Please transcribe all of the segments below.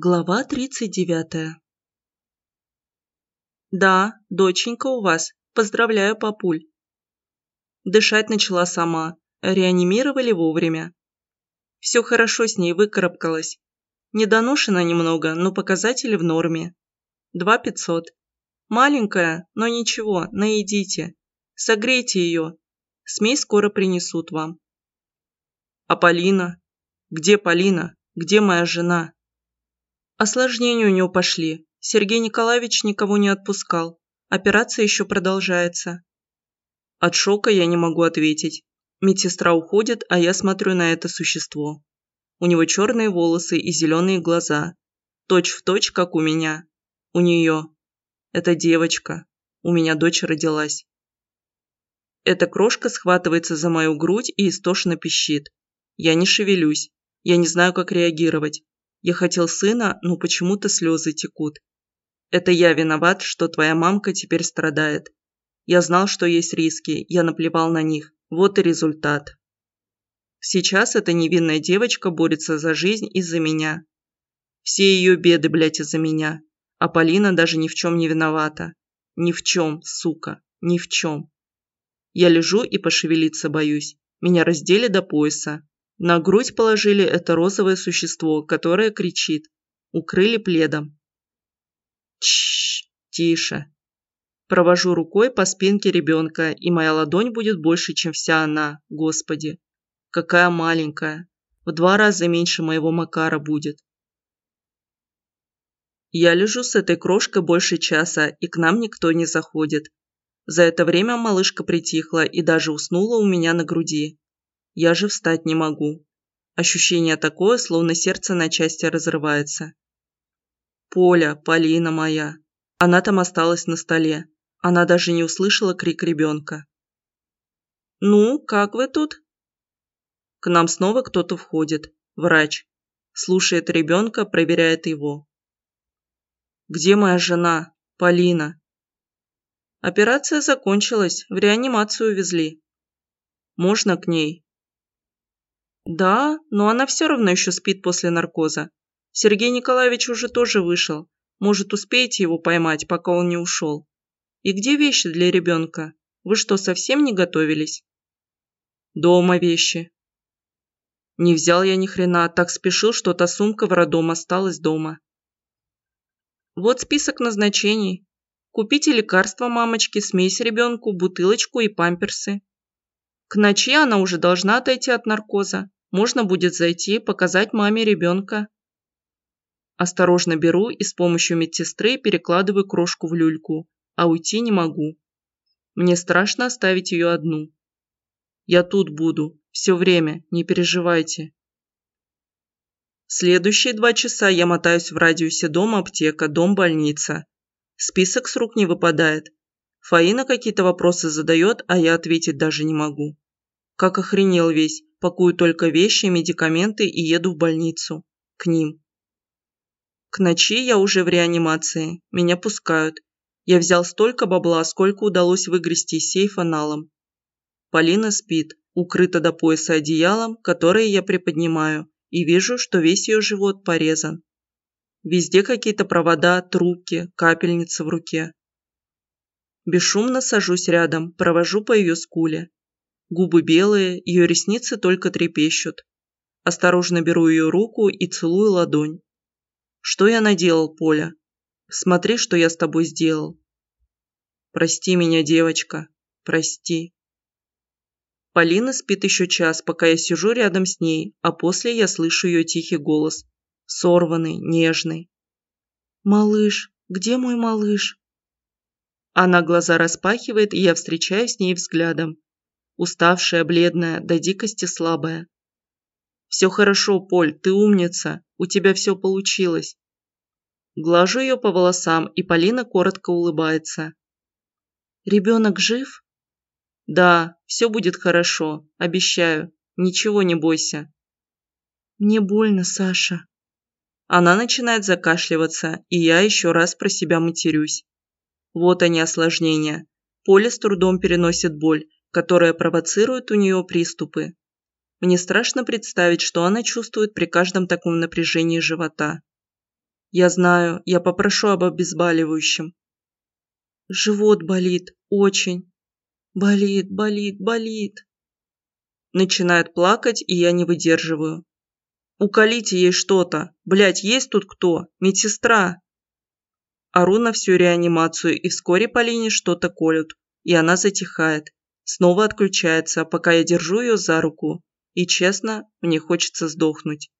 Глава 39 «Да, доченька у вас. Поздравляю, папуль». Дышать начала сама. Реанимировали вовремя. Все хорошо с ней выкарабкалась. Недоношена немного, но показатели в норме. Два пятьсот. Маленькая, но ничего, наедите. Согрейте ее. Смесь скоро принесут вам. А Полина? Где Полина? Где моя жена? Осложнения у него пошли. Сергей Николаевич никого не отпускал. Операция еще продолжается. От шока я не могу ответить. Медсестра уходит, а я смотрю на это существо. У него черные волосы и зеленые глаза. Точь в точь, как у меня. У нее. Это девочка. У меня дочь родилась. Эта крошка схватывается за мою грудь и истошно пищит. Я не шевелюсь. Я не знаю, как реагировать. Я хотел сына, но почему-то слезы текут. Это я виноват, что твоя мамка теперь страдает. Я знал, что есть риски, я наплевал на них. Вот и результат. Сейчас эта невинная девочка борется за жизнь из-за меня. Все ее беды, блядь, из-за меня. А Полина даже ни в чем не виновата. Ни в чем, сука, ни в чем. Я лежу и пошевелиться боюсь. Меня раздели до пояса. На грудь положили это розовое существо, которое кричит. Укрыли пледом. Чш, тише. Провожу рукой по спинке ребенка, и моя ладонь будет больше, чем вся она, господи. Какая маленькая. В два раза меньше моего Макара будет. Я лежу с этой крошкой больше часа, и к нам никто не заходит. За это время малышка притихла и даже уснула у меня на груди. Я же встать не могу. Ощущение такое, словно сердце на части разрывается. Поля, Полина моя. Она там осталась на столе. Она даже не услышала крик ребенка. «Ну, как вы тут?» К нам снова кто-то входит. Врач. Слушает ребенка, проверяет его. «Где моя жена? Полина?» Операция закончилась, в реанимацию везли. «Можно к ней?» Да, но она все равно еще спит после наркоза. Сергей Николаевич уже тоже вышел. Может, успеете его поймать, пока он не ушел. И где вещи для ребенка? Вы что, совсем не готовились? Дома вещи. Не взял я ни хрена, так спешил, что та сумка в роддом осталась дома. Вот список назначений. Купите лекарства мамочке, смесь ребенку, бутылочку и памперсы. К ночи она уже должна отойти от наркоза. Можно будет зайти, показать маме ребенка. Осторожно беру и с помощью медсестры перекладываю крошку в люльку, а уйти не могу. Мне страшно оставить ее одну. Я тут буду, все время, не переживайте. Следующие два часа я мотаюсь в радиусе дом-аптека, дом-больница. Список с рук не выпадает. Фаина какие-то вопросы задает, а я ответить даже не могу. Как охренел весь, пакую только вещи, медикаменты и еду в больницу. К ним. К ночи я уже в реанимации. Меня пускают. Я взял столько бабла, сколько удалось выгрести из сейфа налом. Полина спит, укрыта до пояса одеялом, которое я приподнимаю, и вижу, что весь ее живот порезан. Везде какие-то провода, трубки, капельница в руке. Бесшумно сажусь рядом, провожу по ее скуле. Губы белые, ее ресницы только трепещут. Осторожно беру ее руку и целую ладонь. Что я наделал, Поля? Смотри, что я с тобой сделал. Прости меня, девочка. Прости. Полина спит еще час, пока я сижу рядом с ней, а после я слышу ее тихий голос. Сорванный, нежный. «Малыш, где мой малыш?» Она глаза распахивает, и я встречаюсь с ней взглядом уставшая, бледная, до дикости слабая. «Все хорошо, Поль, ты умница, у тебя все получилось». Глажу ее по волосам, и Полина коротко улыбается. «Ребенок жив?» «Да, все будет хорошо, обещаю, ничего не бойся». «Мне больно, Саша». Она начинает закашливаться, и я еще раз про себя матерюсь. Вот они осложнения. Поля с трудом переносит боль, которая провоцирует у нее приступы. Мне страшно представить, что она чувствует при каждом таком напряжении живота. Я знаю, я попрошу об обезболивающем. Живот болит, очень. Болит, болит, болит. Начинает плакать, и я не выдерживаю. Уколите ей что-то. Блять, есть тут кто? Медсестра. Ору на всю реанимацию, и вскоре Полине что-то колют, и она затихает. Снова отключается, пока я держу ее за руку. И честно, мне хочется сдохнуть.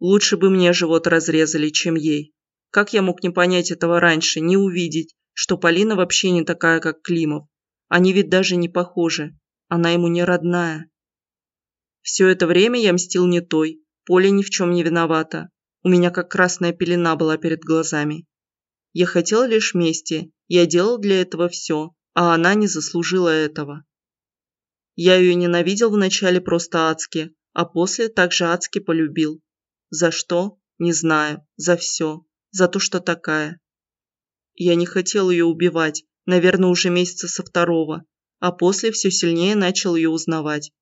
Лучше бы мне живот разрезали, чем ей. Как я мог не понять этого раньше, не увидеть, что Полина вообще не такая, как Климов. Они ведь даже не похожи. Она ему не родная. Все это время я мстил не той. Поля ни в чем не виновата. У меня как красная пелена была перед глазами. Я хотел лишь мести. Я делал для этого все, а она не заслужила этого. Я ее ненавидел вначале просто адски, а после также адски полюбил. За что? Не знаю. За все. За то, что такая. Я не хотел ее убивать, наверное, уже месяца со второго, а после все сильнее начал ее узнавать.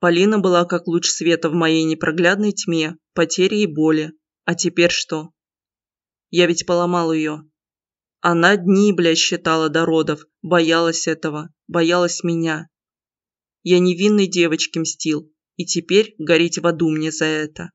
Полина была как луч света в моей непроглядной тьме, потери и боли. А теперь что? Я ведь поломал ее. Она дни, блядь, считала до родов, боялась этого, боялась меня. Я невинной девочке мстил, и теперь гореть в аду мне за это.